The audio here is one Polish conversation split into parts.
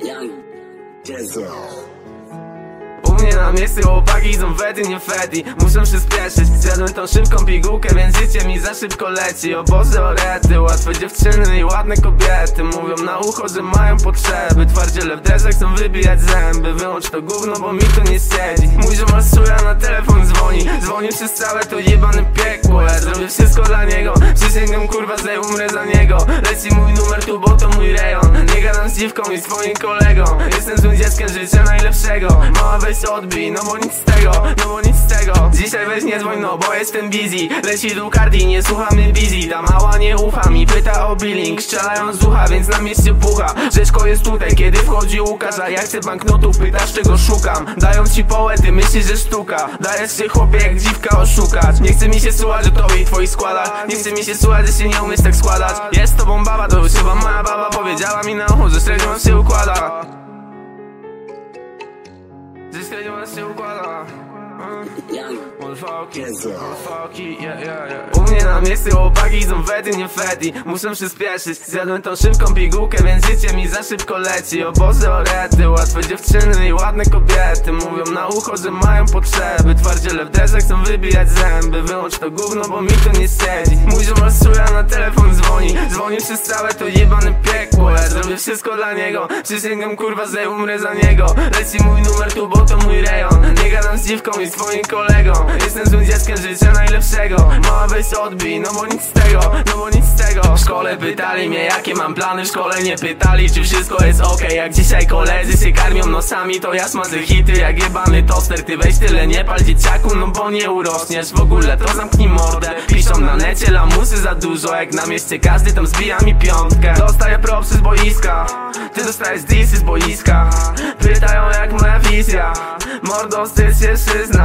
Young Dizzle. Na miejscu chłopaki są fety, nie feti Muszę się spieszyć, zjadłem tą szybką pigułkę Więc życie mi za szybko leci. O Boże orety, łatwe dziewczyny i ładne kobiety. Mówią na ucho, że mają potrzeby. Twardziele w dresach chcą wybijać zęby. Wyłącz to gówno, bo mi to nie siedzi. Mój ziomal suja na telefon dzwoni. Dzwoni przez całe to jebane piekło. Ja zrobię wszystko dla niego. Przysięgam kurwa, że umrę za niego. Leci mój numer tu, bo to mój rejon. Nie gadam z dziwką i swoim kolegą. Jestem złym dzieckiem życia najlepszego. Mała weź odbij, no bo nic z tego No bo nic z tego. Dzisiaj weź nie dzwoń, no bo jestem busy. Leci tu Cardi, nie słucha mnie busy Ta mała nie ufa mi, pyta o billing. Strzelają z ucha, więc na mieście pucha. Rzeczko jest tutaj, kiedy wchodzi Łukasz A ja chcę pytasz czego szukam. Dają ci poety, myślisz, że sztuka. Dajesz się chłopie jak dziwka oszukać. Nie chce mi się słuchać, że tobie i twoich składać Nie chce mi się słuchać, że się nie umiesz tak składać. Jest tobą baba, to już chyba moja baba Powiedziała mi na ucho, że średnio się układa że średnio nas U mnie na miejscu chłopaki są fety, nie feti Muszę się spieszyć, zjadłem tą szybką pigułkę Więc życie mi za szybko leci. O Boże orety, łatwe dziewczyny i ładne kobiety. Mówią na ucho, że mają potrzeby. Twardziele w dresach chcą wybijać zęby. Wyłącz to gówno, bo mi to nie siedzi. Mój ziomal suja na telefon dzwoni. Dzwoni przez całe to jebane piekło. Ja zrobię wszystko dla niego. Przysięgam kurwa, że umrę za niego. Leci mój numer tu, bo to mój rejon. Nie gadam z dziwką i swoim kolegą. Jestem złym dzieckiem życia najlepszego. Mała weź odbij, no bo nic z tego No bo nic z tego. W szkole pytali mnie jakie mam plany W szkole nie pytali czy wszystko jest okej. Jak dzisiaj koledzy się karmią nosami To ja smażę hity jak jebany toster. Ty weź tyle nie pal dzieciaku No bo nie urośniesz w ogóle to zamknij mordę. Piszą na necie lamusy za dużo. Jak na mieście każdy tam zbija mi piątkę. Dostaję propsy z boiska. Ty dostajesz disy z boiska. Pytają jak moja wizja. Mordo się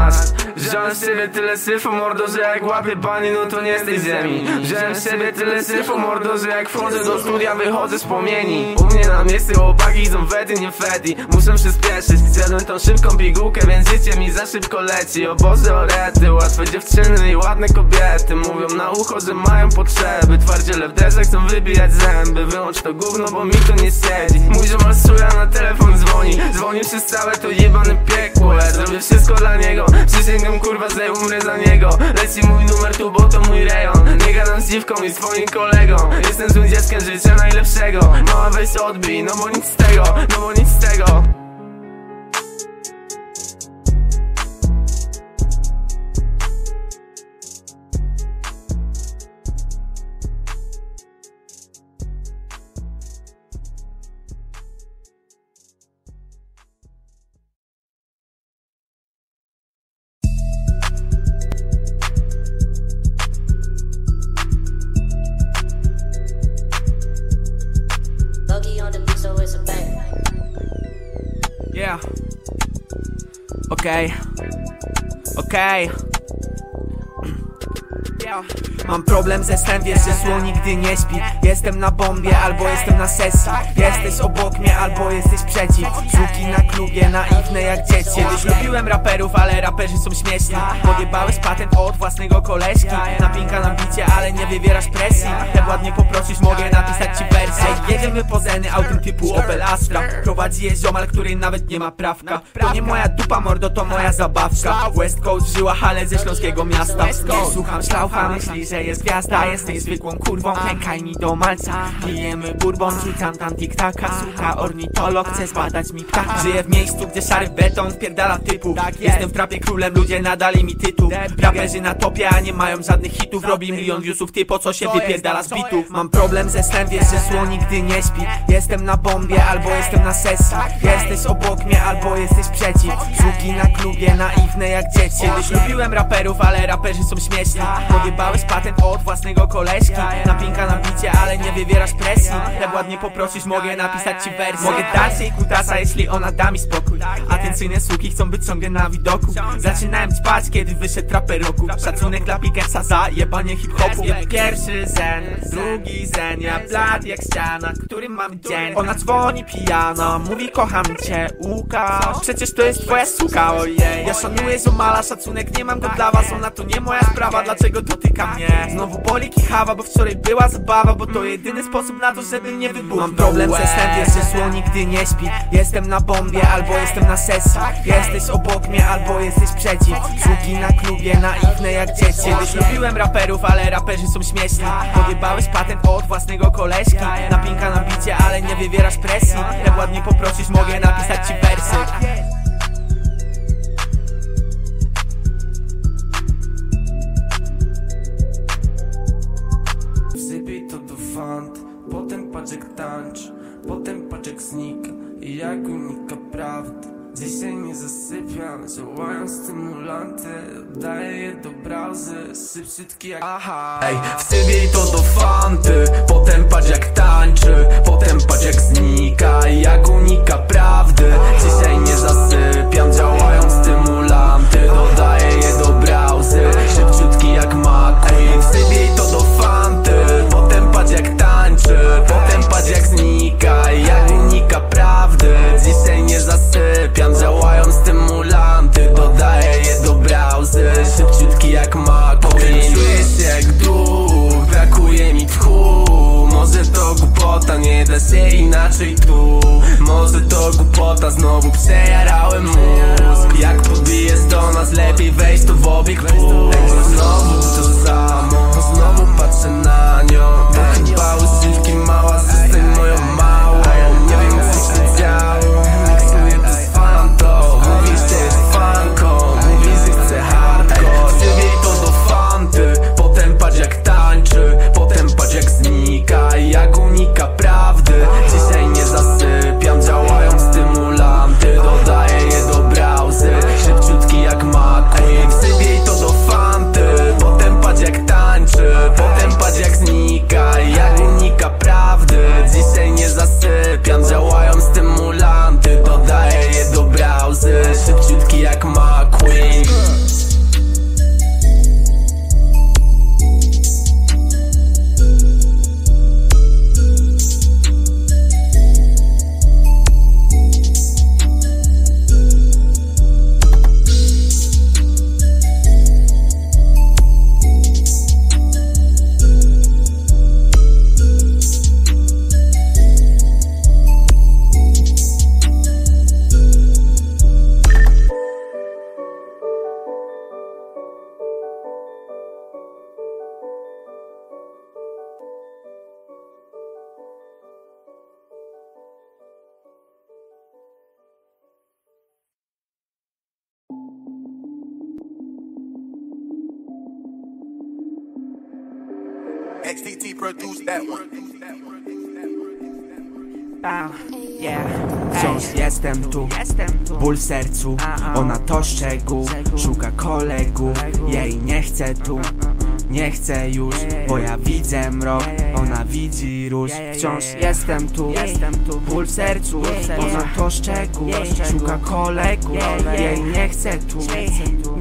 przyznać Wziąłem z siebie tyle syfu mordo, że jak łapię bani no to nie z tej ziemi. Wziąłem z siebie tyle syfu mordo, że jak wchodzę do studia wychodzę z płomieni. U mnie na miejscu chłopaki są fety, nie feti Muszę się spieszyć, zjadłem tą szybką pigułkę Więc życie mi za szybko leci. O Boże orety, łatwe dziewczyny i ładne kobiety. Mówią na ucho, że mają potrzeby. Twardziele w dresach chcą wybijać zęby. Wyłącz to gówno, bo mi to nie siedzi. Mój ziomal na telefon dzwoni. Dzwoni przez całe to jebane piekło. Ja zrobię wszystko dla niego Przysięgam kurwa, że umrę za niego. Leci mój numer tu, bo to mój rejon. Nie gadam z dziwką i swoim kolegą. Jestem złym dzieckiem życia najlepszego. Mała weź odbij, no bo nic z tego No bo nic z tego Okej. Okej. Mam problem ze snem, wiesz, że zło nigdy nie śpi. Jestem na bombie, albo jestem na sesji. Jesteś obok mnie, albo jesteś przeciw. Żółki na klubie, naiwne jak dzieci. Kiedyś lubiłem raperów, ale raperzy są śmieszni. Podjebałeś patent od własnego koleżki. Napinka na bicie, ale nie wywierasz presji. Jak ładnie poprosisz, mogę napisać ci wersję. Jedziemy po zeny autem typu Opel Astra. Prowadzi je ziomal, który nawet nie ma prawka. To nie moja dupa, mordo, to moja zabawka. West Coast żyła, ale ze śląskiego miasta. Słucham szlaucha, myśli, że jest gwiazda Jesteś zwykłą kurwą, klękaj mi do malca. Pijemy bourbon, rzucam tam tiktaka. Słucha ornitolog, chce zbadać mi ptaka Żyję w miejscu, gdzie szary beton wpierdala typu. Jestem w trapie królem, ludzie nadali mi tytuł. Raperzy na topie, a nie mają żadnych hitów. Robi milion viewsów, ty po co się wypierdala z bitów Mam problem ze snem, wiesz, że zło nigdy nie śpi. Jestem na bombie, albo jestem na sesji. Jesteś obok mnie, albo jesteś przeciw. Żółki na klubie, naiwne jak dzieci. Kiedyś lubiłem raperów, ale raperzy są śmieszni. Podjebałeś patent od własnego koleżki Napinka na bicie, ale nie wywierasz presji. Jak ładnie poprosisz, mogę napisać ci wersję. Mogę dać jej kutasa, jeśli ona da mi spokój. Atencyjne suki chcą być ciągle na widoku. Zaczynałem ćpać, kiedy wyszedł traper roku. Szacunek dla Pikersa za jebanie hip-hopu. Pierwszy zen, drugi zen. Ja blat jak ściana, którym mam dzień. Ona dzwoni pijana, mówi kocham cię Łukasz, przecież to jest twoja suka, ojej. Ja szanuję ziomala, szacunek nie mam go dla was Ona to nie moja sprawa, dlaczego dotyka mnie Znowu boli kichawa, bo wczoraj była zabawa Bo to jedyny sposób na to, żeby nie wybuchnął Mam problem ze snem, wiesz, że słoń nigdy nie śpi. Jestem na bombie, albo jestem na sesji. Jesteś obok mnie, albo jesteś przeciw. Żółki na klubie, naiwne jak dzieci. Kiedyś lubiłem raperów, ale raperzy są śmieszni. Podjebałeś patent od własnego koleżki. Napinka na bicie, ale nie wywierasz presji. Jak ładnie poprosisz, mogę napisać ci wersy fant, potem patrz jak tańczy Potem patrz jak znika i jak unika prawdy? Dzisiaj nie zasypiam, działają stymulanty Daję je do browzy, szybciutki jak aha. Ej, wsypij to do fanty, potem patrz jak tańczy Potem patrz jak znika. I jak unika prawdy? Dzisiaj nie zasypiam, działają znowu przejarałem mózg. Jak podbijesz do nas, lepiej wejść tu w obieg pójść Znowu jestem tu, ból w sercu. Ona to szczegół, szuka kolegów Jej nie chcę tu, nie chcę już Bo ja widzę mrok, ona widzi róż. Wciąż jestem tu, ból w sercu. Ona to szczegół, szuka kolegów Jej nie chcę tu,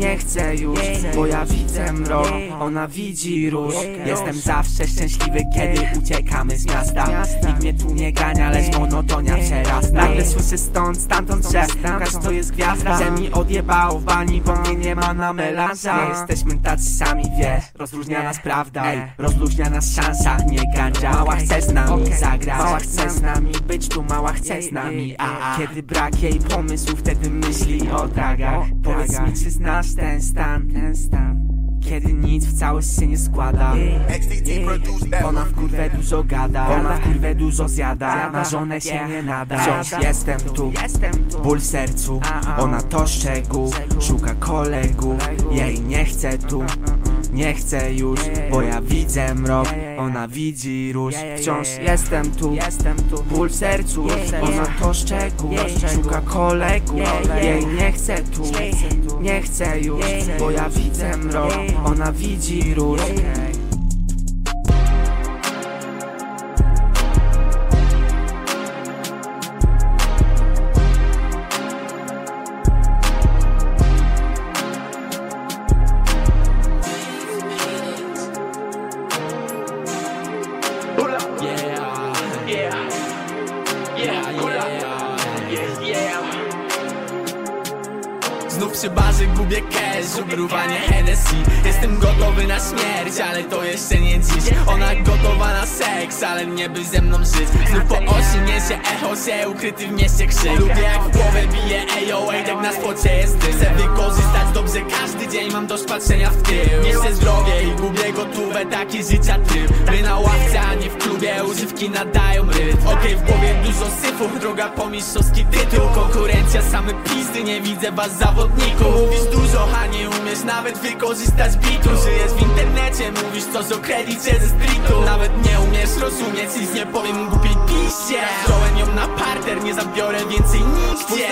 nie chcę już Bo ja widzę mrok, ona widzi róż. Jestem zawsze szczęśliwy, kiedy uciekamy z miasta. Nikt mnie tu nie gania, lecz monotonia przerasta. Nagle słyszę stąd, stamtąd, że Łukasz to jest gwiazda. Że mi odjebało w bani, bo mnie nie ma na melanża Nie jesteśmy tacy sami, wiesz Rozróżnia nas prawda, ej, rozluźnia nas szansa Nie gandzia, mała chce z nami zagrać. Mała chce z nami być tu, mała chce z nami a, a. Kiedy brak jej pomysłu, wtedy myśli o dragach. Powiedz mi, czy znasz ten stan, ten stan kiedy nic w całość się nie składa. Ona w kurwę dużo gada Ona w kurwę dużo zjada Na żonę się nie nada. Wciąż jestem tu. Ból w sercu. Ona to szczegół. Szuka kolegów Jej nie chcę tu. Nie chcę już Bo ja widzę mrok. Ona widzi róż. Wciąż jestem tu. Ból w sercu. Ona to szczegół. Szuka kolegów Jej nie chcę tu Nie chcę już Bo ja widzę mrok. Ona widzi róż seks, ale nie by ze mną żyć. Znów po osi niesie echo się, ukryty w mieście krzyk. Lubię jak w głowę bije AOA, jak na spocie jest Chcę wykorzystać dobrze każdy dzień, mam dość patrzenia w tył. Niszczę zdrowie i gubię gotówę, taki życia tryb My na ławce, a nie w klubie, używki nadają rytm. Okej, w głowie dużo syfu, droga po mistrzowski tytuł. Konkurencja, same pizdy, nie widzę was zawodników Mówisz dużo, a nie umiesz nawet wykorzystać bitu. Żyjesz w internecie, mówisz coś o kredicie ze streetu Nawet nie umiesz rozumieć, nic nie powiem głupiej piście. Wziąłem ją na parter, nie zabiorę więcej nigdzie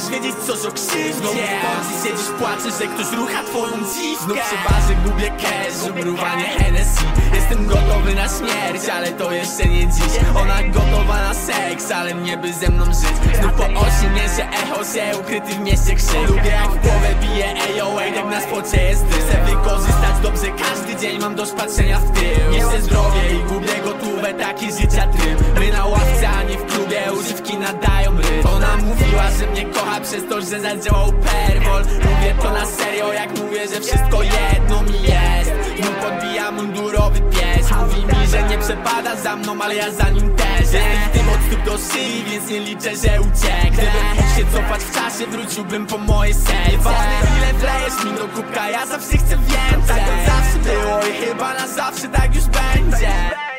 chcesz wiedzieć coś o krzywdzie Znowu w końcu siedzisz, płaczesz, że ktoś rucha twoją dziwkę. Znów przy barze gubię cash, żubrowanie Hennessy. Jestem gotowy na śmierć, ale to jeszcze nie dziś. Ona gotowa na seks, ale nie by ze mną żyć. Znów po osi niesie echo się, ukryty w mieście krzyk. Lubię jak w głowę bije AOA, jak na spocie jest dym Chcę wykorzystać dobrze każdy dzień, mam dość patrzenia w tył. Niszczę zdrowie i gubię gotówę, taki życia tryb My na ławce, a nie w klubie, używki nadają rytm. Ona mówiła, że mnie kocha przez to, że zadziałał perwol. Mówię to na serio, jak mówię, że wszystko jedno mi jest. Znów podbija mundurowy pies. Mówi mi, że nie przepada za mną, ale ja za nim też Jestem. W tym od stóp do szyi, więc nie liczę, że ucieknę. Gdybym mógł się cofać w czasie, wróciłbym po moje serce. Ważne ile wlejesz mi do kubka, ja zawsze chcę więcej. Tak to zawsze było i chyba na zawsze tak już będzie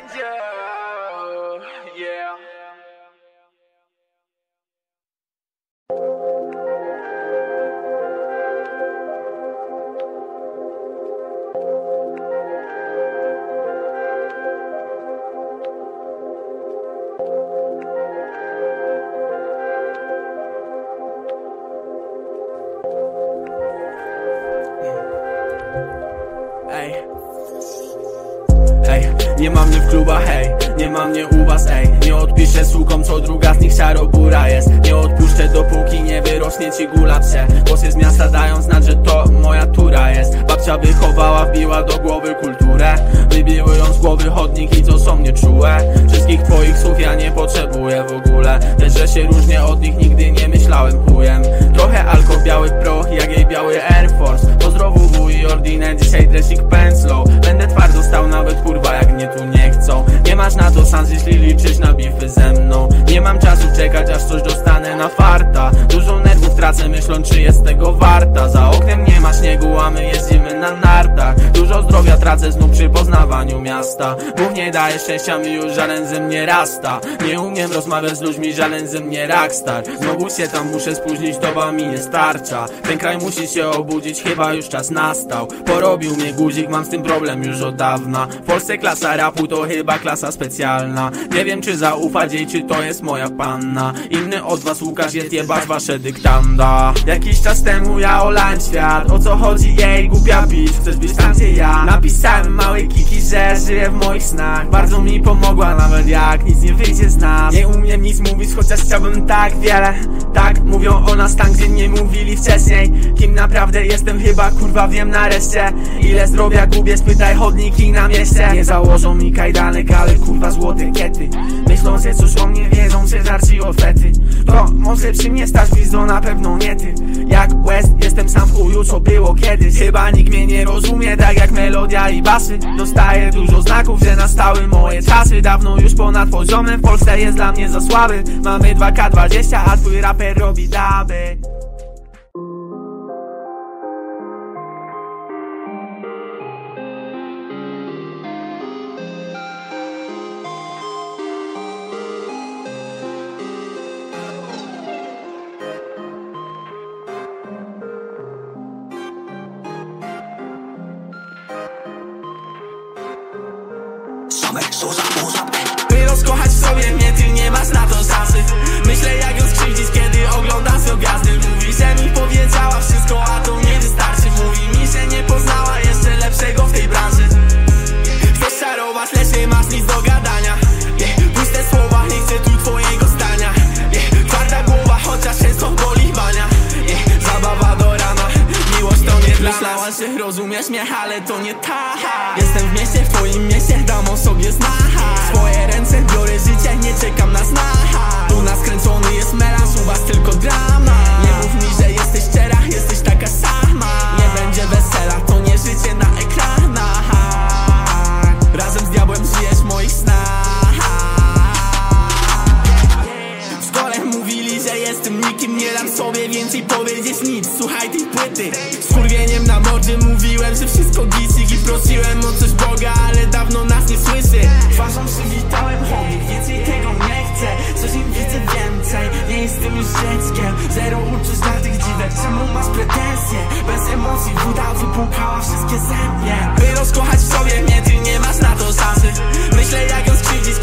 Ej. Ej, nie ma mnie w klubach, hej, nie ma mnie u was, ej. Nie odpiszę słukom, co druga z nich szarobura jest. Nie odpuszczę dopóki nie wyrośnie ci gula psie Głosy z miasta dają znać, że to moja tura jest. Babcia wychowała, wbiła do głowy kulturę. Wybiły ją z głowy chodniki, co są nieczułe Wszystkich twoich słów ja nie potrzebuję w ogóle. Też, że się różnię od nich, nigdy nie myślałem chujem. Trochę alko biały proch, jak jej biały Air Force Pozdrowu wuj i ordinę, dzisiaj dresik pędzlą Będę twardo stał nawet kurwa jak mnie tu nie chcą. Nie masz na to szans jeśli liczysz na bify ze mną. Nie mam czasu czekać aż coś dostanę na farta. Dużo nerwów tracę myśląc czy jest tego warta. Za oknem nie ma śniegu a my jeździmy na nartach. Dużo zdrowia tracę znów przy poznawaniu miasta. Bóg nie daje szczęścia mi już żaden ze mnie rasta. Nie umiem rozmawiać z ludźmi żaden ze mnie rockstar. Znowu się tam muszę spóźnić to mi nie starcza. Ten kraj musi się obudzić chyba już czas nastał. Porobił mnie guzik mam z tym problem już od dawna. W Polsce klasa rapu to chyba klasa specjalna. Nie wiem czy zaufać jej czy to jest moja panna. Inny od was Łukasz jest jebać wasze dyktanda. Jakiś czas temu ja olałem świat. O co chodzi jej głupia bitch Chcesz być tam gdzie ja? Napisałem małej kiki, że żyję w moich snach. Bardzo mi pomogła nawet jak nic nie wyjdzie z nas. Nie umiem nic mówić chociaż chciałbym tak wiele. Tak mówią o nas tam gdzie nie mówili wcześniej. Kim naprawdę jestem chyba kurwa wiem nareszcie Ile zdrowia gubię spytaj chodniki na mieście. Nie założą mi kajdanek ale kurwa złote kiety Myślą, że coś o mnie wiedzą, że żarci o fety. To może przy mnie stać widzą na pewno nie ty. Jak West jestem sam w chuju co było kiedyś. Chyba nikt mnie nie rozumie tak jak melodia i basy. Dostaję dużo znaków, że nastały moje czasy. Dawno już ponad poziomem w Polsce jest dla mnie za słaby. Mamy 2K20 a twój raper robi daby nic Słuchaj tej płyty. Z kurwieniem na mordzie mówiłem, że wszystko gisik I prosiłem o coś Boga, ale dawno nas nie słyszy. Twarzą przywitałem chomik, więcej tego nie chcę. Coś im widzę więcej, nie jestem już dzieckiem. Zero uczuć dla tych dziwek, czemu masz pretensje? Bez emocji woda wypłukała wszystkie zębie By rozkochać w sobie mnie, ty nie masz na to szansy Myślę jak ją skrzywdzić,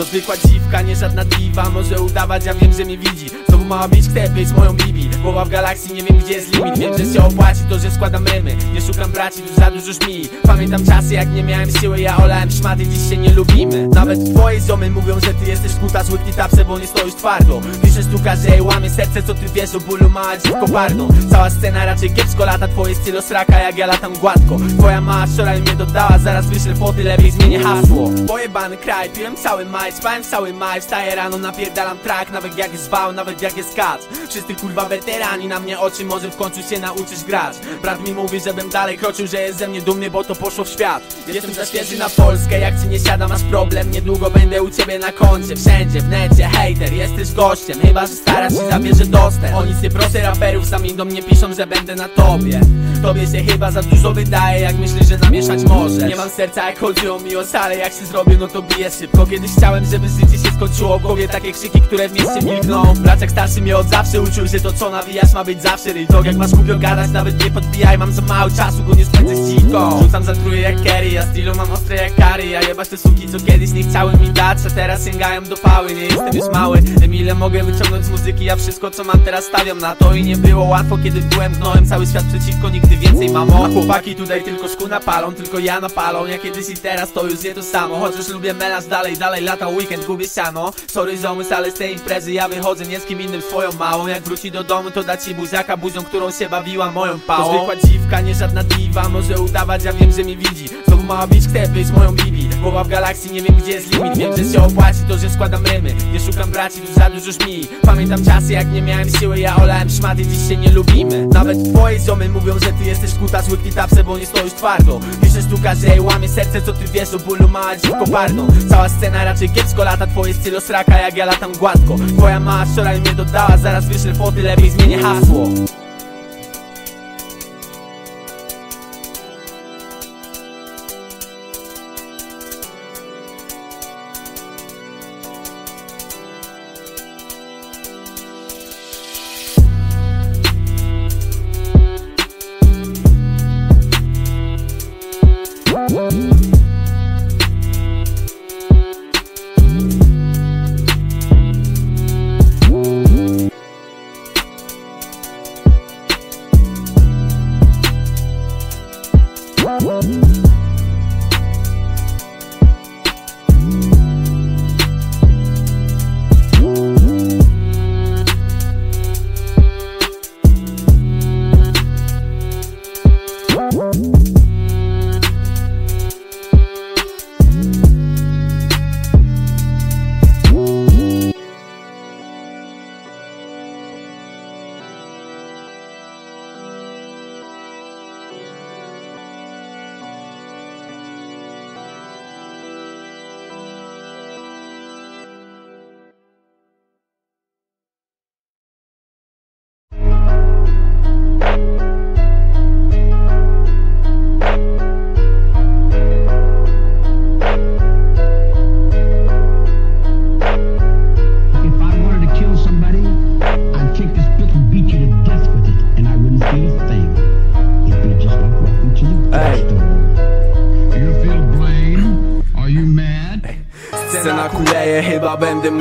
To zwykła dziwka, nie żadna diwa. Może udawać, ja wiem, że mnie widzi. Znowu mała być chce być moją Bibi. Głowa w galakcji, nie wiem gdzie jest limit. Wiem, że się opłaci to, że składam memy Nie szukam braci, tu za dużo żmi. Pamiętam czasy, jak nie miałem siły Ja olałem szmaty, dziś się nie lubimy. Nawet twoje ziomy mówią, że ty jesteś kutas Łyknij tapsę, bo nie stoisz twardo. Piszesz sztuka, że jej łamie serce Co ty wiesz o bólu, mała dziwko pardą Cała scena raczej kiepsko lata Twoje stylo sraka, jak ja latam gładko. Twoja mała wczoraj mnie dodała Zaraz wyślę foty, lepiej zmienię hasło. Pojebany kraj, piłem cały maj Spałem cały maj, wstaję rano, napierdalam track Nawet jak jest wał, nawet jak jest kac. Wszyscy kurwa weterani na mnie oczy Może w końcu się nauczysz grać. Brat mi mówi, żebym dalej kroczył Że jest ze mnie dumny, bo to poszło w świat. Jestem za świeży na Polskę Jak ci nie siada, masz problem. Niedługo będę u ciebie na koncie Wszędzie, w necie, hejter, jesteś gościem Chyba, że stara ci zabierze dostęp O nic nie proszę raperów, sami do mnie piszą, że będę na tobie Tobie się chyba za dużo wydaje Jak myślisz, że namieszać możesz Nie mam serca jak chodzi o miłość Ale jak się zrobię, no to biję szybko. Kiedyś chciałem, żeby życie się skończyło głowie takie krzyki, które w mieście milkną. Braczek starszy mnie od zawsze uczył, że to co nawijasz ma być zawsze Ryj. Jak masz głupio gadać, nawet nie podbijaj. Mam za mało czasu, go nie spędzę z dziką Rzucam zatruję jak Kerry, ja stylu mam ostre jak Kary. Ja jebać te suki, co kiedyś nie chciały mi dać A teraz sięgają do pały, nie jestem już mały Wiem ile mogę wyciągnąć z muzyki, ja wszystko co mam teraz stawiam na to. I nie było łatwo, kiedy byłem gnojem Cały świat przeciwko, nigdy więcej mamo. A chłopaki tutaj tylko szkół napalą, tylko ja napalą. Ja kiedyś i teraz to już nie to samo. Chociaż lubię melanż dalej, dalej lata weekend, gubię siano. Sorry zomysł, ale z tej imprezy ja wychodzę nie z kim innym swoją małą. Jak wróci do domu to da ci buziaka buzią, którą się bawiła moją pałą. To zwykła dziwka, nie żadna diwa Może udawać, ja wiem, że mnie widzi. Znowu mała być chce być moją Bibi Głowa w galakcji, nie wiem gdzie jest limit. Wiem, że się opłaci to, że składam rymy. Nie szukam braci, tu za dużo żmi. Pamiętam czasy, jak nie miałem siły Ja olałem szmaty, dziś się nie lubimy. Nawet twoje ziomy mówią, że ty jesteś kutas Łyknij tapsę, bo nie stoisz twardo. Piszesz sztuka, że jej łamie serce Co ty wiesz o bólu, mała dziwko pardą Cała scena raczej kiepsko lata Twoje stylo sraka, jak ja latam gładko. Twoja mała wczoraj mnie dodała Zaraz wyślę foty, lepiej zmienię hasło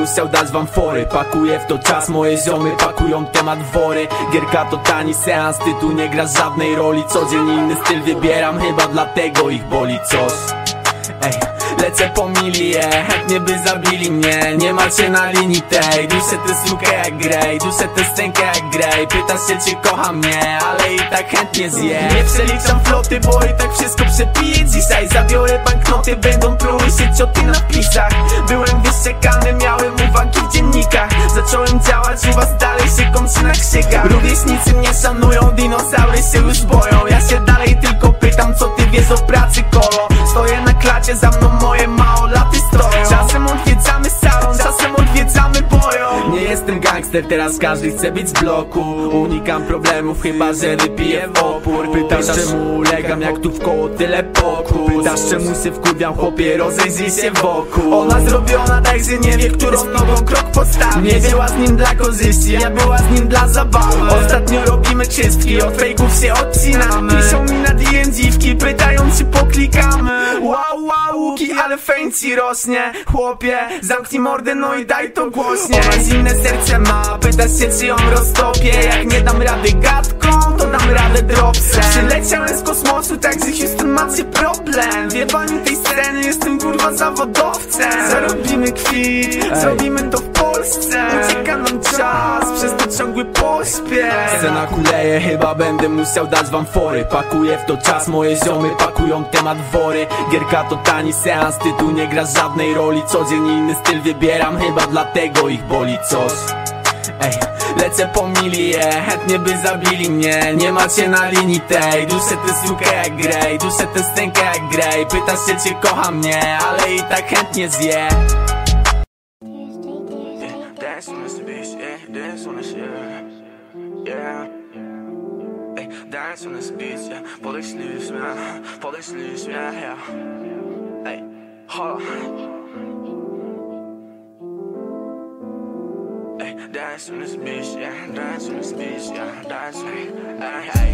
musiał dać wam fory. Pakuję w to czas, moje ziomy pakują temat wory. Gierka to tani seans, tytuł nie gra żadnej roli. Codziennie inny styl wybieram, chyba dlatego ich boli coś lecę po milię, chętnie by zabili mnie. Nie macie na linii tej, duszę tę sukę jak Grey Duszę tę stękę jak Grey Pytasz się czy kocha mnie, ale i tak chętnie zje. Nie przeliczam floty, bo i tak wszystko przepiję dzisiaj. Zabiorę banknoty, będą pluły się cioty na pisach Byłem wyszczekany, miałem uwagi w dziennikach. Zacząłem działać, u was dalej się kończy na krzykach. Rówieśnicy mnie szanują, dinozaury się już boją. Ja się dalej tylko pytam, co ty wiesz o pracy kolo? Stoję na klacie, za mną gangster, teraz każdy chce być z bloku. Unikam problemów, chyba że wypiję w opór. Pytasz czemu ulegam, jak tu w koło tyle pokus Pytasz czemu się wkurwiam, chłopie, rozejrzyj się wokół. Ona zrobiona tak, że nie wie, którą nogą krok postawić. Nie była z nim dla korzyści, ja była z nim dla zabawy. Ostatnio robimy czystki, od fejków się odcinamy. Piszą mi na DM dziwki, pytają czy poklikamy. Wow, wow, łuki, ale fame ci rośnie Chłopie, zamknij mordę, no i daj to głośnie. Ona zimne serce ma, pytasz się czy ją roztopię Jak nie dam rady gadką, to dam radę dropsem Przyleciałem z kosmosu, także Houston macie problem. Wie pani tej sceny, jestem kurwa zawodowcem. Zarobimy kwit, zrobimy to w Polsce Ucieka nam czas, przez to ciągły pośpiech. Scena kuleje, chyba będę musiał dać wam fory. Pakuję w to czas, moje ziomy pakują temat wory. Gierka to tani seans, tytuł nie gra żadnej roli. Codziennie inny styl wybieram, chyba dlatego ich boli coś. Ej, lecę po milię, chętnie by zabili mnie. Nie macie na linii tej, duszę tę sukę jak Grey Duszę tę stękę jak Grey Pytasz się czy kocha mnie, ale i tak chętnie zje sånne skjer. Yeah. Ey, det er yeah. På deg snus, yeah. På deg snus, yeah. yeah. Ey, ha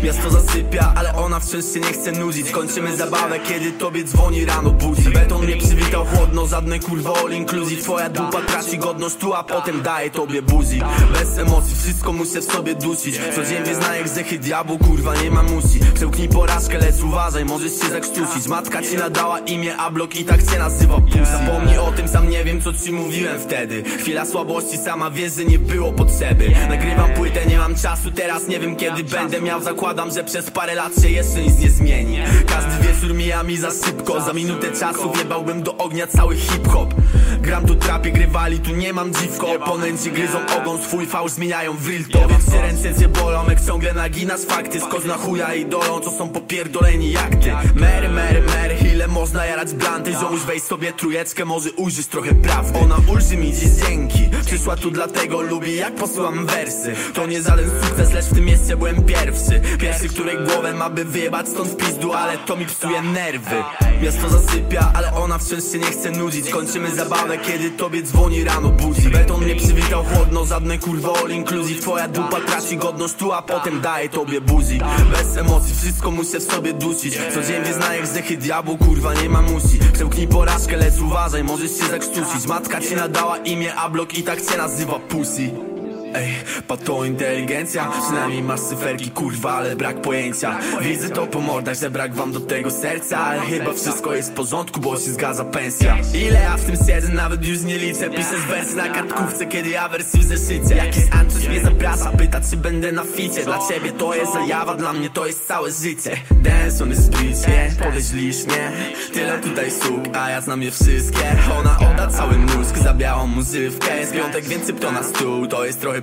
Miasto zasypia, ale ona wciąż się nie chce nudzić. Kończymy zabawę, kiedy tobie dzwoni rano budzi. Beton mnie przywitał chłodno, żadne kurwa all inclusive. Twoja dupa traci godność tu, a potem daje tobie buzi. Bez emocji, wszystko muszę w sobie dusić. Codziennie wyznaję grzechy diabłu, kurwa nie ma musi. Przełknij porażkę, lecz uważaj, możesz się zakrztusić. Matka ci nadała imię, a blok i tak cię nazywa. Pusa Zapomnij o tym, sam nie wiem co ci mówiłem wtedy. Chwila słabości, sama wiesz, że nie było potrzeby Nagrywam płytę, nie mam czasu, teraz nie wiem kiedy będę miał. Zakładam, że przez parę lat się jeszcze nic nie zmieni. Każdy wieczór mija mi za szybko. Za minutę czasu wjebałbym do ognia cały hip-hop. Gram tu trapie, grywali, tu nie mam dziwko. Oponenci gryzą ogon, swój fałsz zmieniają w real talk. Trzy ręce cię bolą, jak ciągle naginasz fakty. Skos na chuja i dolą, co są popierdoleni jak ty. Mary, Mary, Mary, ile można jarać blanty. Ziomuś weź sobie trujeczkę, może ujrzysz trochę prawdy. Ona ulży mi dziś dzięki. Przyszła tu dlatego, lubi jak posyłam wersy. To nie żaden sukces, lecz w tym mieście byłem pierwszy. Pierwszy, której głowę ma by wyjebać stąd w pizdu Ale to mi psuje nerwy. Miasto zasypia, ale ona wciąż się nie chce nudzić. Kończymy zabawę, kiedy tobie dzwoni rano budzi. Beton mnie przywitał chłodno, żadne kurwa all inclusive. Twoja dupa traci godność tu, a potem daje tobie buzi. Bez emocji, wszystko muszę w sobie dusić. Codziennie znaję grzechy diabłu, kurwa nie ma musi. Przełknij porażkę, lecz uważaj, możesz się zakrztusić. Matka ci nadała imię, a blok i tak cię nazywa pussy Ej, pato inteligencja. Przynajmniej masz cyferki, kurwa, ale brak pojęcia. Widzę to po mordach, że brak wam do tego serca Ale chyba wszystko jest w porządku, bo się zgadza pensja. Ile ja w tym siedzę, nawet już nie liczę. Piszę wersy na kartkówce, kiedy ja wersy w zeszycie. Jakiś Antoś mnie zaprasza, pyta czy będę na ficie. Dla ciebie to jest zajawa, dla mnie to jest całe życie. Dance on streets, yeah, podejrzlisz mnie Tyle tutaj sług, a ja znam je wszystkie. Ona oda cały mózg za białą muzywkę. Jest piątek, więc syp to na stół, to jest trochę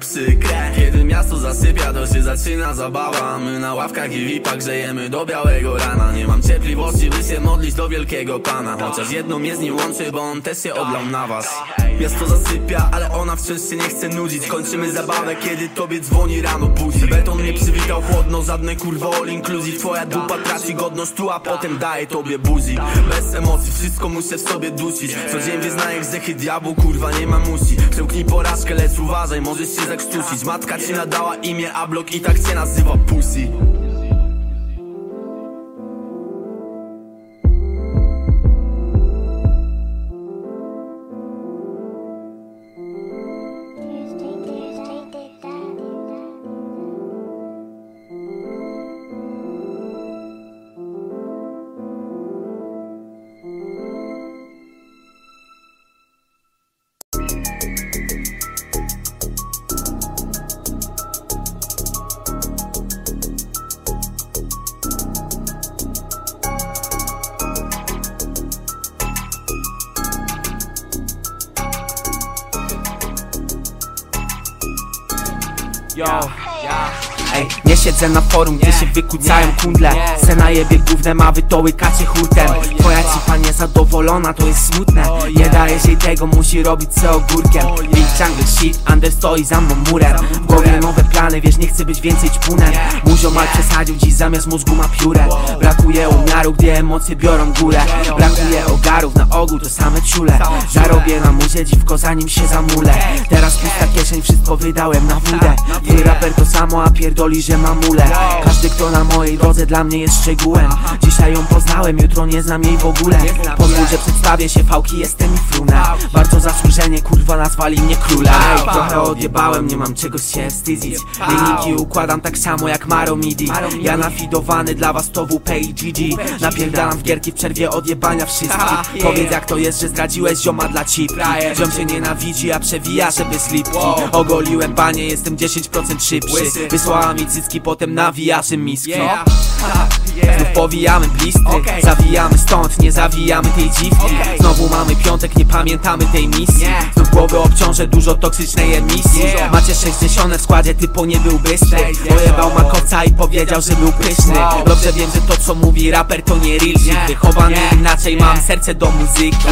Kiedy miasto zasypia, to się zaczyna zabawa. My na ławkach i wipach grzejemy do białego rana. Nie mam cierpliwości, by się modlić do wielkiego Pana. Chociaż jedno mnie z nim łączy, bo on też się odlał na was. Miasto zasypia, ale ona wciąż się nie chce nudzić. Kończymy zabawę, kiedy tobie dzwoni rano budzi. Beton mnie przywitał chłodno, żadne kurwa all inclusive. Twoja dupa traci godność tu, a potem daje tobie buzi. Bez emocji, wszystko muszę w sobie dusić. Codziennie znaję grzechy diabłu, kurwa nie ma musi. Przełknij porażkę, lecz uważaj, możesz się Matka ci nadała imię, a blok i tak cię nazywa pussy siedzę na forum, gdzie się wykłócają kundle. Sena jebie gównem, a wy to łykacie hurtem Twoja cipa niezadowolona, to jest smutne. Nie dajesz jej tego, musi robić co ogórkiem. Big jungle shit, under stoi za mną murem. W głowie nowe plany, wiesz, nie chcę być więcej ćpunem Muzio mal przesadził dziś, zamiast mózgu ma piórę. Brakuje umiaru, gdy emocje biorą górę. Brakuje ogarów, na ogół to same ciule Zarobię na muzie dziwko, zanim się zamulę. Teraz pusta kieszeń, wszystko wydałem na wódę. Twój raper to samo, a pierdoli, że mam mule Każdy kto na mojej drodze dla mnie jest szczegółem. Dzisiaj ją poznałem, jutro nie znam jej w ogóle. Pozwól, że przedstawię się, fałki jestem i frunę. Bardzo zasłużenie, kurwa nazwali mnie królem. Ej, Trochę odjebałem, nie mam czego się wstydzić. Linijki układam tak samo jak Maro Midi. Ja nafidowany dla was to WP i GG Napierdalam w gierki w przerwie odjebania wszystkich. Powiedz jak to jest, że zdradziłeś zioma dla cip Ziom się nienawidzi, a przewija, żeby slipki. Ogoliłem panie, jestem 10% szybszy. Wysłała mi cycki, potem nawijaszy miski Znów powijamy blisty. Zawijamy stąd, nie zawijamy tej dziwki. Znowu mamy piątek, nie pamiętamy tej misji. Znów głowy obciążę dużo toksycznej emisji. Macie 60 w składzie, typo nie był bystry Pojebał makowca i powiedział, że był pyszny. Dobrze wiem, że to co mówi raper to nie real shit. Wychowany inaczej, mam serce do muzyki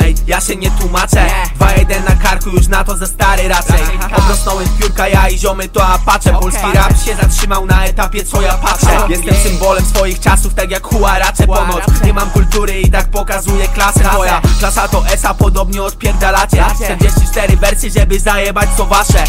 Ej, ja się nie tłumaczę. 2-1 na karku, już na to za stary raczej. Obrosnąłem piórka, ja i ziomy to apacze. Polski rap się zatrzymał na etapie, co ja patrzę. Jestem symbolem swoich czasów, tak jak huaracze ponoć. Nie mam kultury i tak pokazuję klasę. Twoja klasa to esa, podobnie odpierdalacie. 44 wersje, żeby zajebać co wasze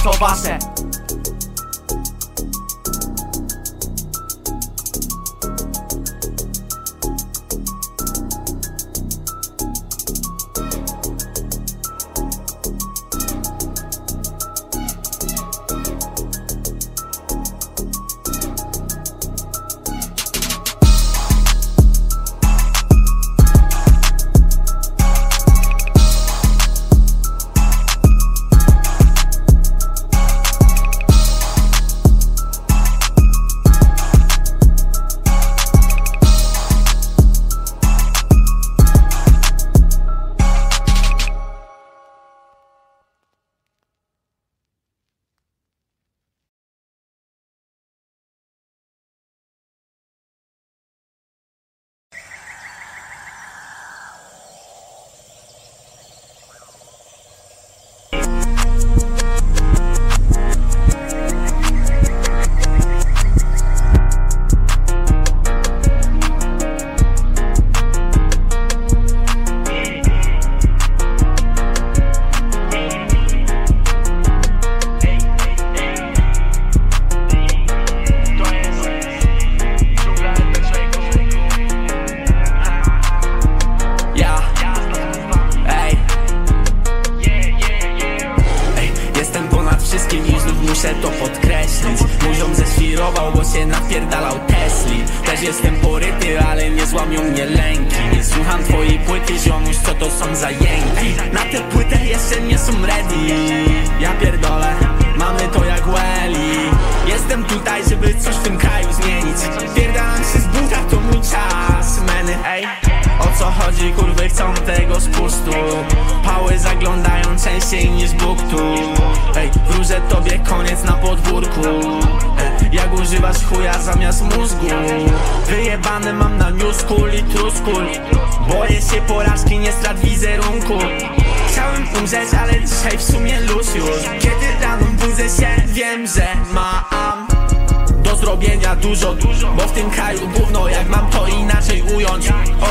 kraju gówno,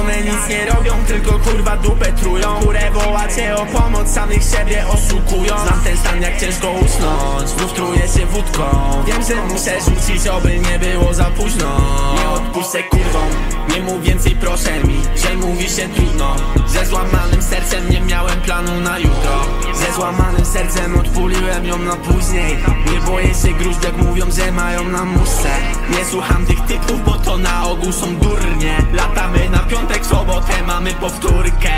One nic nie robią, tylko kurwa dupę trują. Kurę wołacie o pomoc, samych siebie oszukują. Znam ten stan jak ciężko usnąć. Znów się wódką. Wiem, że muszę rzucić, oby nie było za późno. Nie odpuszczę kurwą. Nie mów więcej proszę mi, że mówi się trudno. Ze złamanym sercem nie miałem planu na jutro. Ze złamanym sercem odpuliłem ją na później. Nie boję się gruźdek, mówią, że mają na muszce. Nie słucham tych typów, bo to na ogół są durnie. Latamy na piątek, sobotę mamy powtórkę.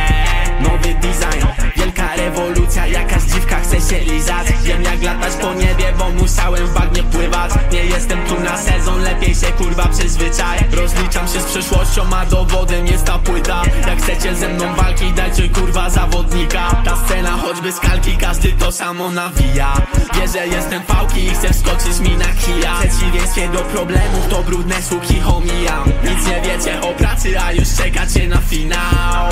Nowy design, wielka rewolucja Jakaś dziwka chce się lizać. Wiem jak latać po niebie, bo musiałem w bagnie pływać. Nie jestem tu na sezon, lepiej się kurwa przyzwyczaj. Rozliczam się z przeszłością, a dowodem jest ta płyta. Jak chcecie ze mną walki, dajcie kurwa zawodnika. Ta scena choćby z kalki, każdy to samo nawija. Wie, że jestem pałki i chcę wskoczyć mi na kija. W przeciwieństwie do problemów, to brudne słuki homijam. Nic nie wiecie o pracy, a już chegar na final.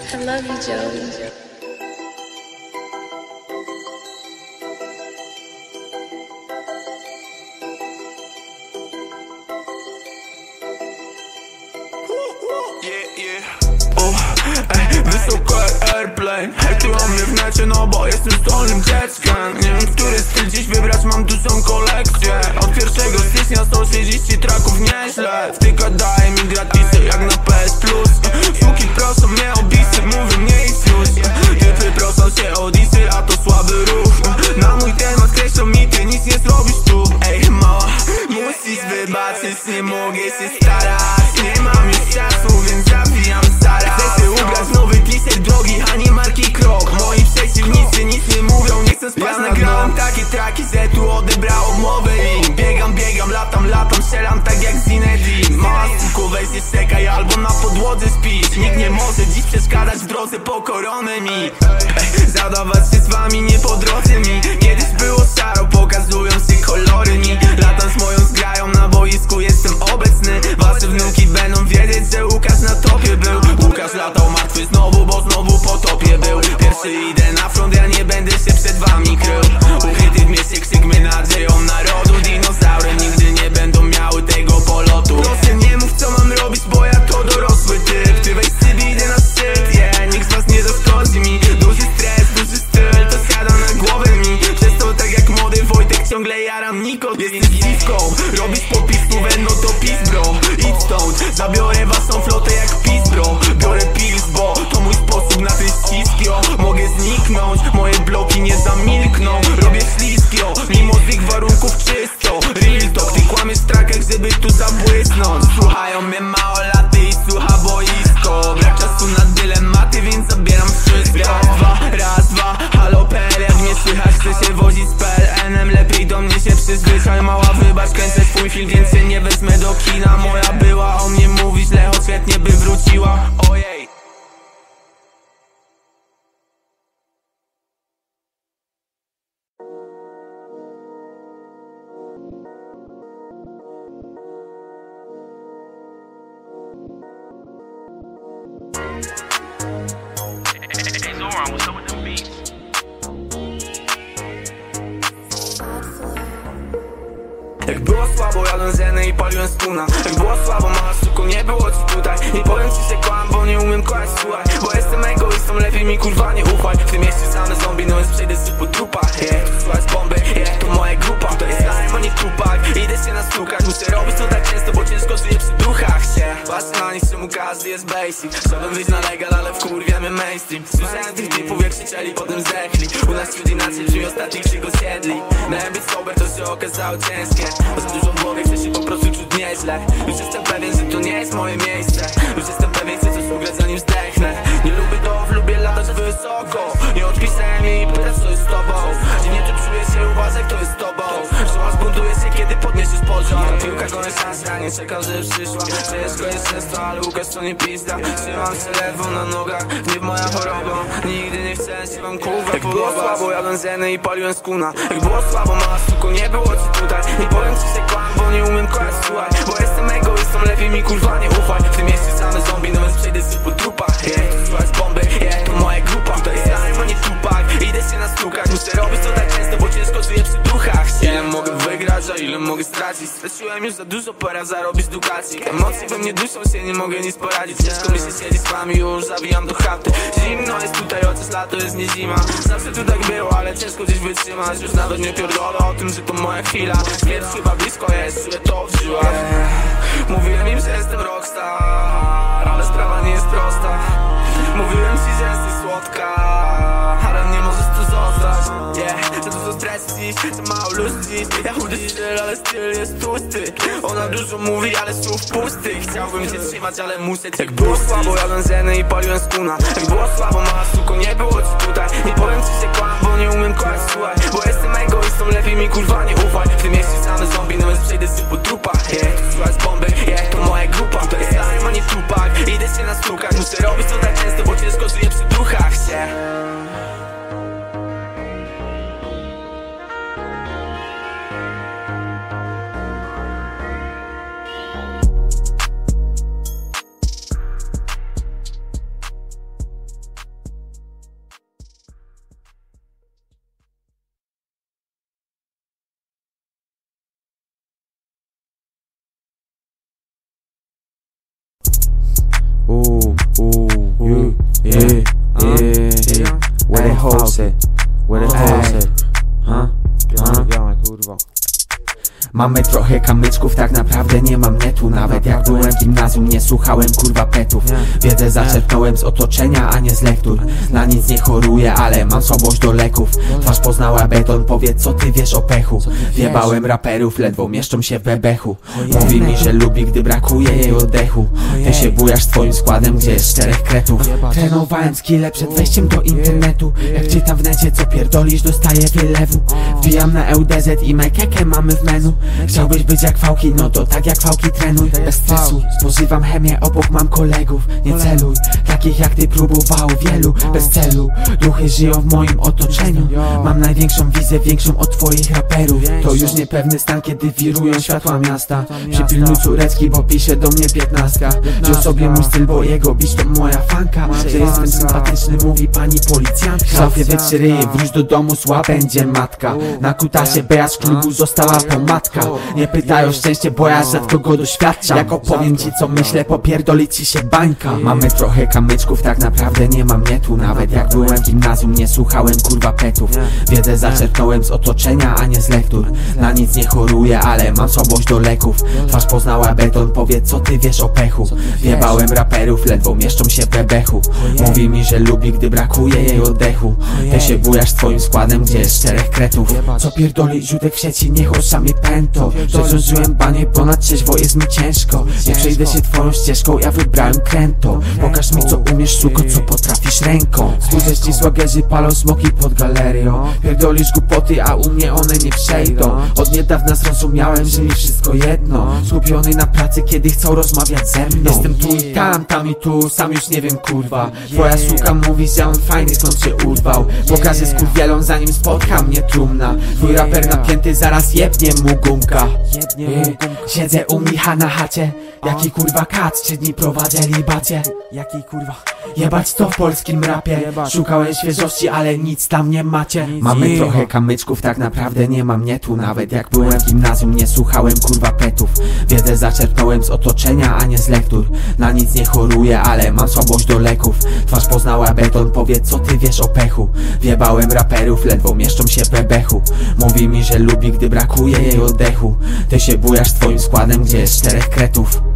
I love you, Joey. No bo jestem zdolnym dzieckiem. Nie wiem, który styl dziś wybrać, mam dużą kolekcję. Od pierwszego stycznia 130 traków nieźle. Wtyka daje mi gratisy jak na PS Plus. Suki proszą mnie o bisy, mówię nie już Typy proszą się o disy, a to słaby ruch. Na mój temat kreślą mity, nic nie zrobisz tu. Ej mała, musisz wybaczyć, nie mogę się starać Nie mam już czasu, więc zawijam zaraz. Chcę się ubrać nowy t-shirt drogi, a nie marki krok. Moi przeciwnicy nic nie mówią, nie chcę spać Ja nagrałem takie traki, że tu odebrało mowę im. Biegam, biegam, latam, latam, strzelam tak jak Zinedine Mała suko, weź nie czekaj, albo na podłodze śpisz Nikt nie może dziś przeszkadzać w drodze po koronę mi. Zadawać się z wami nie po drodze mi. Kiedyś było szaro, pokazują się kolory mi. Latam z moją zgrają na topie był. Łukasz latał martwy znowu, bo znowu po topie był. Pierwszy idę basic Chciałbym wyjść na legal, ale wkurwiamy mainstream. Słyszałem tych typów, jak krzyczeli, potem zdechli. U nas wśród inaczej, przy ostatnich się go zjedli. Miałem być sober, to się okazało ciężkie. Bo za dużo w głowie, chcę się po prostu czuć nieźle. Już jestem pewien, że to nie jest moje miejsce. Już jestem pewien, chcę coś ugrać zanim zdechnę. Nie lubię dołów, lubię latać wysoko. Nie odpisałem jej i pytać co jest z tobą? Dziwnie tu czuję się, uważaj kto jest z tobą. Szła zbuntuje się, kiedy podniesiesz poziom Piłka gonię szansa, nie czekam, że przyszła. Ciężko jest często, ale Łukasz to nie pizda. Trzymam się lewo na nogach, nie moja choroba Nigdy nie chciałem się wam kurwa Jak było słabo, jadłem zenę i paliłem skuna. Jak było słabo, mała suko, nie było ci tutaj. Nie powiem ci, że kłam, bo nie umiem kłać, słuchaj. Bo jestem egoistą, lepiej mi kurwa nie ufaj. W tym mieście same zombie, no więc przejdę sobie po trupach. Yeah, tu słychać bomby, idę się nastukać Muszę robić to tak często, bo ciężko żyję przy duchach. Ile mogę wygrać, a ile mogę stracić? Straciłem już za dużo, pora zarobić dukacji Emocje we mnie duszą się, nie mogę nic poradzić. Ciężko mi się siedzi z wami, już zawijam do chaty. Zimno jest tutaj, chociaż lato jest nie zima. Zawsze tu tak było, ale ciężko gdzieś wytrzymać. Już nawet nie pierdolę o tym, że to moja chwila. Śmierć chyba blisko jest, czuję to w żyłach. Mówiłem im, że jestem rockstar Ale sprawa nie jest prosta. Mówiłem ci, że jesteś słodka Yeah, za dużo stresu dziś, za mało luz dziś Ja chudy styl, ale styl jest tłusty. Ona dużo mówi, ale słów pustych. Chciałbym cię trzymać, ale muszę Jak było słabo, jadłem zeny i paliłem skuna Jak było słabo, mała suko, nie było ci tutaj. Nie powiem ci, że kłam, bo nie umiem kłamać, słuchaj. Bo jestem egoistą, lepiej mi kurwa nie ufaj. W tym mieście same zombie, nawet przejdę sobie po trupach. Yeah, tu słychać bomby, yeah, to moja grupa. Tutaj jest slime, a nie tupak, idę się nastukać Muszę robić to tak często, bo ciężko żyję What is with a. Huh? Huh? Mamy trochę kamyczków, tak naprawdę nie mam netu. Nawet jak byłem w gimnazjum nie słuchałem kurwa petów. Wiedzę zaczerpnąłem z otoczenia, a nie z lektur. Na nic nie choruję, ale mam słabość do leków. Twarz poznała beton, powiedz co ty wiesz o pechu? Wjebałem raperów, ledwo mieszczą się w bebechu Mówi mi, że lubi, gdy brakuje jej oddechu. Ty się bujasz swoim składem, gdzie jest czterech kretów. Trenowałem skille przed wejściem do internetu. Jak czytam w necie, co pierdolisz, dostaję wylewu. Wbijam na EUDZ i Majkekę mamy w menu Chciałbyś być jak fałki, no to tak jak fałki trenuj. Bez stresu, spożywam chemię, obok mam kolegów. Nie celuj, takich jak ty próbowało wielu. Bez celu, duchy żyją w moim otoczeniu. Mam największą wizję, większą od twoich raperów. To już niepewny stan, kiedy wirują światła miasta. Przypilnuj córeczki, bo pisze do mnie piętnastka. Wziął sobie mój styl, bo jego bić to moja fanka. Że jestem sympatyczny, mówi pani policjantka. Szafie wytrzy ryje, wróć do domu, zła będzie matka. Na kutasie beja z klubu została Nie pytaj o szczęście, bo ja rzadko go doświadczam. Jak opowiem ci co myślę, popierdoli ci się bańka. Mamy trochę kamyczków, tak naprawdę nie mam netu Nawet jak byłem w gimnazjum, nie słuchałem kurwa petów. Wiedzę zaczerpnąłem z otoczenia, a nie z lektur. Na nic nie choruję, ale mam słabość do leków. Twarz poznała beton, powiedz co ty wiesz o pechu? Wjebałem raperów, ledwo mieszczą się w bebechu Mówi mi, że lubi, gdy brakuje jej oddechu. Ty się bujasz swoim składem, gdzie jest czterech kretów. Co pierdoli źródek w sieci, niech oszami pęto Że zdążyłem banie, ponad trzeźwo jest mi ciężko. Nie przejdę się twoją ścieżką, ja wybrałem kręto. Pokaż mi co umiesz, suko, co potrafisz ręką. Spójrz ci słagerzy palą smoki pod galerią. Pierdolisz głupoty, a u mnie one nie przejdą. Od niedawna zrozumiałem, że mi wszystko jedno. Skupiony na pracy, kiedy chcą rozmawiać ze mną. Jestem tu i tam, tam i tu, sam już nie wiem kurwa. Twoja suka mówi, że on fajny, skąd się urwał. Pokażę skurwielą, zanim spotka mnie trumna. Twój raper napięty, zaraz jebnie mu gumka. Y, Siedzę u Micha na chacie. Jaki kurwa kac, trzy dni prowadzę libację Jaki kurwa? Jebać to w polskim rapie. Szukałem świeżości, ale nic tam nie macie. Mamy trochę kamyczków, tak naprawdę nie mam netu Nawet. Jak byłem w gimnazjum, nie słuchałem kurwa petów. Wiedzę zaczerpnąłem z otoczenia, a nie z lektur. Na nic nie choruję, ale mam słabość do leków. Twarz poznała beton, powiedz co ty wiesz o pechu? Wjebałem raperów, ledwo mieszczą się w bebechu. Mówi mi, że lubi, gdy brakuje jej oddechu. Ty się bujasz swoim składem, gdzie jest czterech kretów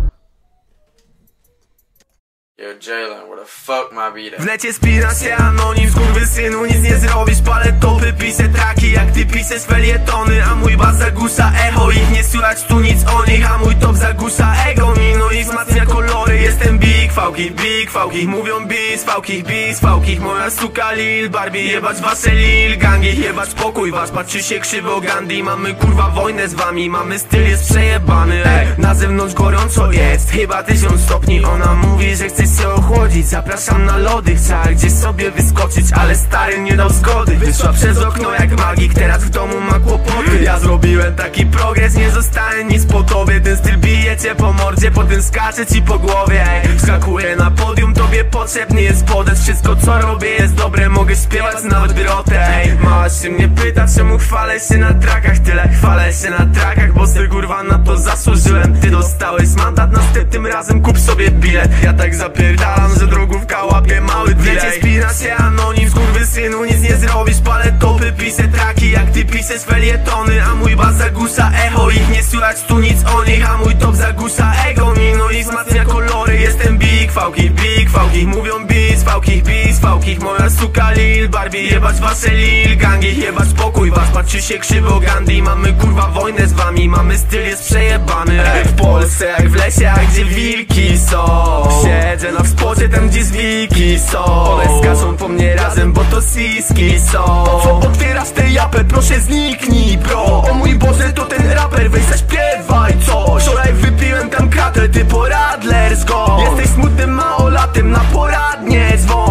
W necie spina się anonim, synu nic nie zrobisz. Paletowy piszę traki, jak ty piszesz felietony. A mój bas zagłusza echo, ich nie słychać tu nic o nich. A mój top zagłusza ego, mino i wzmacnia kolory. Jestem big fałki, big fałki, mówią bis fałki, bis fałki. Moja suka Lil Barbie, jebać wasze Lil gangi. Jebać pokój wasz, patrzy się krzywo Gandhi. Mamy kurwa wojnę z wami, mamy styl jest przejebany Ej, Na zewnątrz gorąco jest, chyba tysiąc stopni. Ona mówi, że chce się ochłodzić Zapraszam na lody, chciała gdzieś sobie wyskoczyć Ale stary nie dał zgody. Wyszła przez okno jak magik, teraz w domu ma kłopoty. Ja zrobiłem taki progres, nie zostanie nic po tobie. Ten styl bije cię po mordzie, potem skacze ci po głowie Czuję na podium, tobie potrzebny jest podest. Wszystko co robię jest dobre, mogę śpiewać nawet Ej, mała się mnie pyta, czemu chwalę się na trakach? Tyle chwalę się na trakach, bo ty kurwa na to zasłużyłem. Ty dostałeś mandat, następnym razem kup sobie bilet. Ja tak zapierdalam, że drogówka łapie mały delay. spina się anonim, synu nic nie zrobisz. Palę topy, piszę traki, jak ty piszesz felietony. A mój bas zagłusza echo, ich nie słychać tu nic o nich. A mój top zagłusza ego mi, no i wzmacnia kolory. Jestem big, fałki, big, fałki. Mówią fałki, bis, fałki Moja suka Lil, Barbie, jebać wasze Lil Gangi, jebać spokój was, patrzy się krzywo Gandhi Mamy kurwa wojnę z wami, mamy styl jest przejebany W Polsce jak w lesie, a gdzie wilki są. Siedzę na wspocie, tam gdzie zwiki są. One skaczą po mnie razem, bo to siski są. Co otwierasz tę japę, proszę zniknij bro. O mój Boże, to ten raper, weź zaśpiewaj coś. Wczoraj wypiłem tam kratę, ty poradler go Jesteś smutnym tym na poradnie dzwoń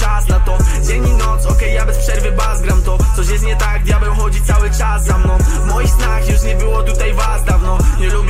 czas na to. Dzień i noc, okej, ja bez przerwy bas gram to. Coś jest nie tak, diabeł chodzi cały czas za mną. W moich snach już nie było tutaj was dawno. Nie lubisz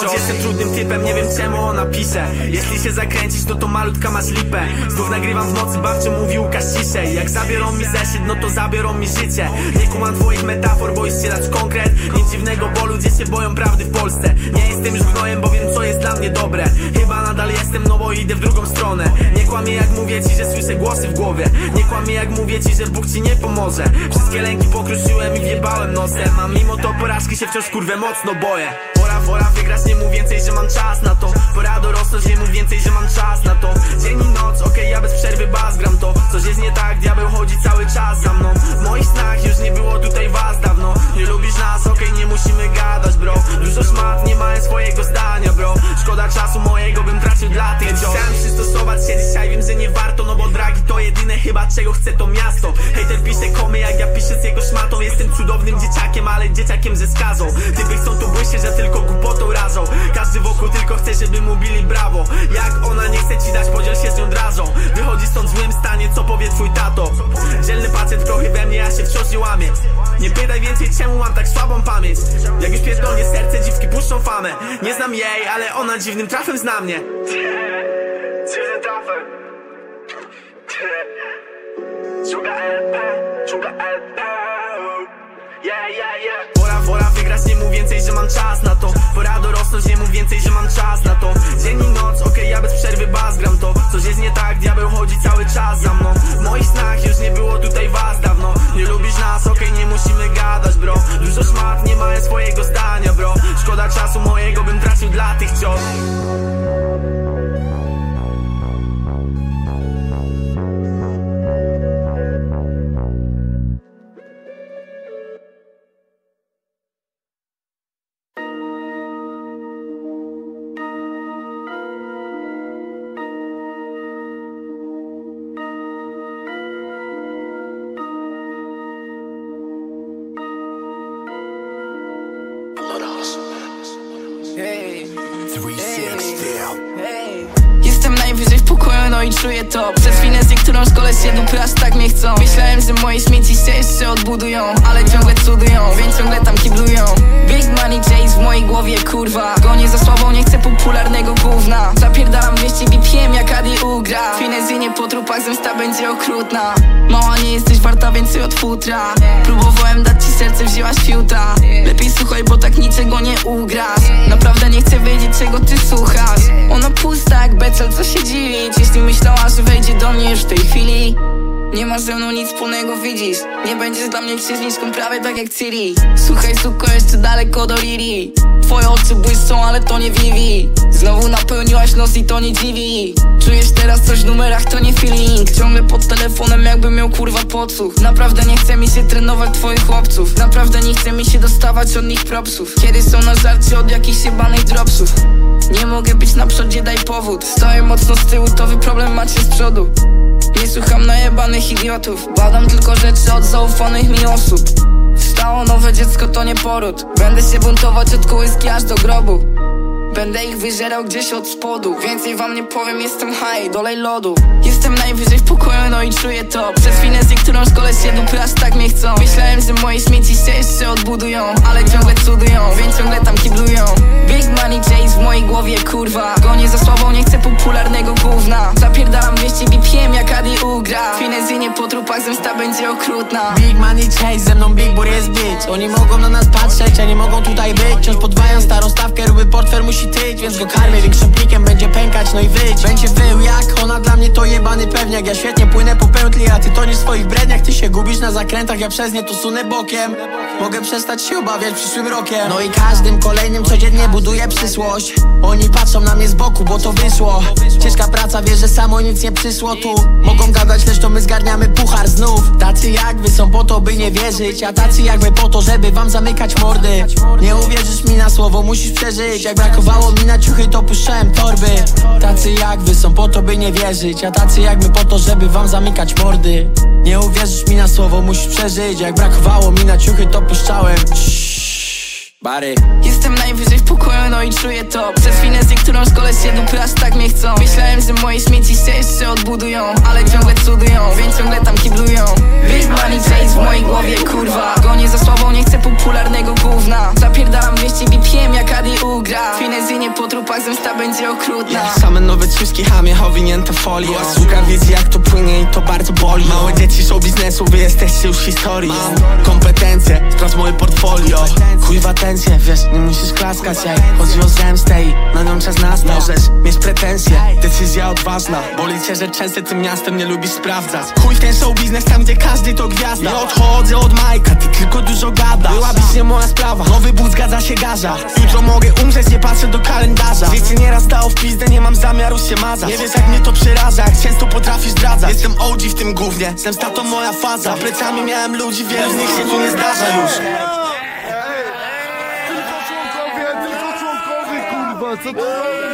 Ponoć jestem trudnym typem, nie wiem czemu ona pisze. Jeśli się zakręcisz, to to malutka masz lipę Znów nagrywam w nocy, bawczy mówi Łukasz ciszej. Jak zabiorą mi zeszyt, no to zabiorą mi życie. Nie kumam twoich metafor, boisz się dać konkret. Nic dziwnego, bo ludzie się boją prawdy w Polsce. Nie jestem już gnojem, bo wiem co jest dla mnie dobre. Chyba nadal jestem, no bo idę w drugą stronę. Nie kłamię jak mówię ci, że słyszę głosy w głowie. Nie kłamię jak mówię ci, że Bóg ci nie pomoże. Wszystkie lęki pokruszyłem i wjebałem nosem A mimo to porażki się wciąż kurwę mocno boję Pora, wygrać, nie mów więcej, że mam czas na to. Pora dorosnąć, nie mów więcej, że mam czas na to. Dzień i noc, okej, ja bez przerwy bas gram to. Coś jest nie tak, diabeł chodzi cały czas za mną. W moich snach już nie było tutaj was dawno. Nie lubisz nas, okej, nie musimy gadać, bro. Dużo szmat, nie mają swojego zdania, bro. Szkoda czasu mojego, bym tracił dla tych wciąż Chciałem przystosować się dzisiaj, wiem, że nie warto No bo dragi to jedyne chyba, czego chce to miasto. Hejter pisze komy, jak ja piszę z jego szmatą. Jestem cudownym dzieciakiem, ale dzieciakiem ze skazą. Typy chcą tu błysie, że tylko głupotą rażą Każdy wokół tylko chce, żeby mu bili brawo. Jak ona nie chce ci dać, podziel się z nią drażą Wychodzi stąd w złym stanie, co powie twój tato? Dzielny pacjent trochę we mnie, ja się wciąż nie łamię. Nie pytaj więcej, czemu mam tak słabą pamięć. Jak już pierdolnie serce, dziwki puszczą famę. Nie znam jej, ale ona dziwnym trafem zna mnie. Dziwnym trafem Sugar LP, Sugar LP Yeah, yeah, yeah. Pora, pora wygrać, nie mów więcej, że mam czas na to. Pora dorosnąć, nie mów więcej, że mam czas na to. Dzień i noc, okej, ja bez przerwy bas gram to. Coś jest nie tak, diabeł chodzi cały czas za mną. W moich snach już nie było tutaj was dawno. Nie lubisz nas, okej, nie musimy gadać, bro. Dużo szmat, nie mają swojego zdania, bro. Szkoda czasu mojego, bym tracił dla tych cios confiaste mnie chcą. Myślałem, że moje śmieci się jeszcze odbudują Ale ciągle cudują, więc ciągle tam kiblują. Big money chase w mojej głowie, kurwa. Gonię za słabą, nie chcę popularnego gówna. Zapierdalam 200 BPM jak Adi ugra. Finezynie po trupach, zemsta będzie okrutna. Mała, nie jesteś warta więcej od futra. Próbowałem dać ci serce, wzięłaś fiuta. Lepiej słuchaj, bo tak niczego nie ugrasz. Naprawdę nie chcę wiedzieć, czego ty słuchasz. Ona pusta jak becel, co się dziwić Jeśli myślała, że wejdzie do mnie już w tej chwili Nie masz ze mną nic wspólnego, widzisz? Nie będziesz dla mnie księżniczką prawie tak jak Ciri. Słuchaj, suko, jeszcze daleko do Liri Twoje oczy błyszczą, ale to nie Vivi. Znowu napełniłaś nos i to nie dziwi Czujesz teraz coś w numerach, to nie feeling. Ciągle pod telefonem jakbym miał kurwa podsłuch. Naprawdę nie chce mi się trenować twoich chłopców. Naprawdę nie chce mi się dostawać od nich propsów. Kiedy są na żarcie od jakichś jebanych dropsów. Nie mogę być na przodzie, daj powód. Stoję mocno z tyłu, to wy problem macie z przodu nie słucham najebanych idiotów. Badam tylko rzeczy od zaufanych mi osób. Wstało nowe dziecko, to nie poród. Będę się buntować od kołyski aż do grobu Będę ich wyżerał gdzieś od spodu. Więcej wam nie powiem, jestem high, dolej lodu. Jestem najwyżej w pokoju, no i czuję to. Przez finezję, którą szkole się dupy aż tak mnie chcą. Myślałem, że moje śmieci się jeszcze odbudują Ale ciągle cudują, więc ciągle tam kiblują. Big money chase w mojej głowie, kurwa. Gonię za sławą, nie chcę popularnego gówna. Zapierdalam 200 BPM jak Adi ugra. Finezyjnie po trupach, zemsta będzie okrutna. Big money chase, ze mną big boy jest bitch. Oni mogą na nas patrzeć, a nie mogą tutaj być. Wciąż podwają starą stawkę, ruby portfel musi tyć Więc go karmię większym plikiem, będzie pękać, no i wyć Będzie wył jak ona, dla mnie to jebany pewniak. Ja świetnie płynę po pętli, a ty tonisz w swoich bredniach. Ty się gubisz na zakrętach, ja przez nie tu sunę bokiem. Mogę przestać się obawiać przyszłym rokiem. No i każdym kolejnym codziennie buduję przyszłość. Oni patrzą na mnie z boku, bo to wyszło. Ciężka praca, wiesz, że samo nic nie przysło tu. Mogą gadać, lecz to my zgarniamy puchar znów. Tacy jak wy są po to, by nie wierzyć A tacy jak my po to, żeby wam zamykać mordy. Nie uwierzysz mi na słowo, musisz przeżyć. Jak brakowało mi na ciuchy, to puszczałem torby. Tacy jak wy są po to, by nie wierzyć A tacy jak my po to, żeby wam zamykać mordy. Nie uwierzysz mi na słowo, musisz przeżyć. Jak brakowało mi na ciuchy, to puszczałem Bary Jestem najwyżej w pokoju, no i czuję to. Przez finezję, którą szkole się dupy aż tak mnie chcą. Myślałem, że moje śmieci się jeszcze odbudują Ale ciągle cudują, więc ciągle tam kiblują. Big money chase w mojej głowie, kurwa. Gonię za sławą, nie chcę popularnego gówna. Zapierdalam 200 BPM jak Adi ugra. Finezyjnie po trupach, zemsta będzie okrutna. Same nowe ciuszki, hamie, owinięte folią. A suka wiedzie jak to płynie i to bardzo boli. Małe dzieci show biznesu, wy jesteście już w historii. Kompetencje, sprawdź moje portfolio. Chuj atencję, wiesz, nie musisz klaskać ej. Chodzi o zemstę i na nią czas nas Możesz mieć pretensje, decyzja odważna Boli cię, że często tym miastem nie lubisz sprawdzać. Chuj ten show biznes, tam gdzie każdy to gwiazda. Nie odchodzę od Majka, ty tylko dużo gadasz. Byłabyś nie moja sprawa, nowy but zgadza się garza. Jutro mogę umrzeć, nie patrzę do kalendarza. Wiecie, nieraz dało w pizdę, nie mam zamiaru się mazać. Nie wiesz jak mnie to przeraża, jak często potrafisz zdradzać. Jestem OG w tym gównie, zemsta to moja faza. Za plecami miałem ludzi, wielu z nich się tu nie zdarza już członkowie, tylko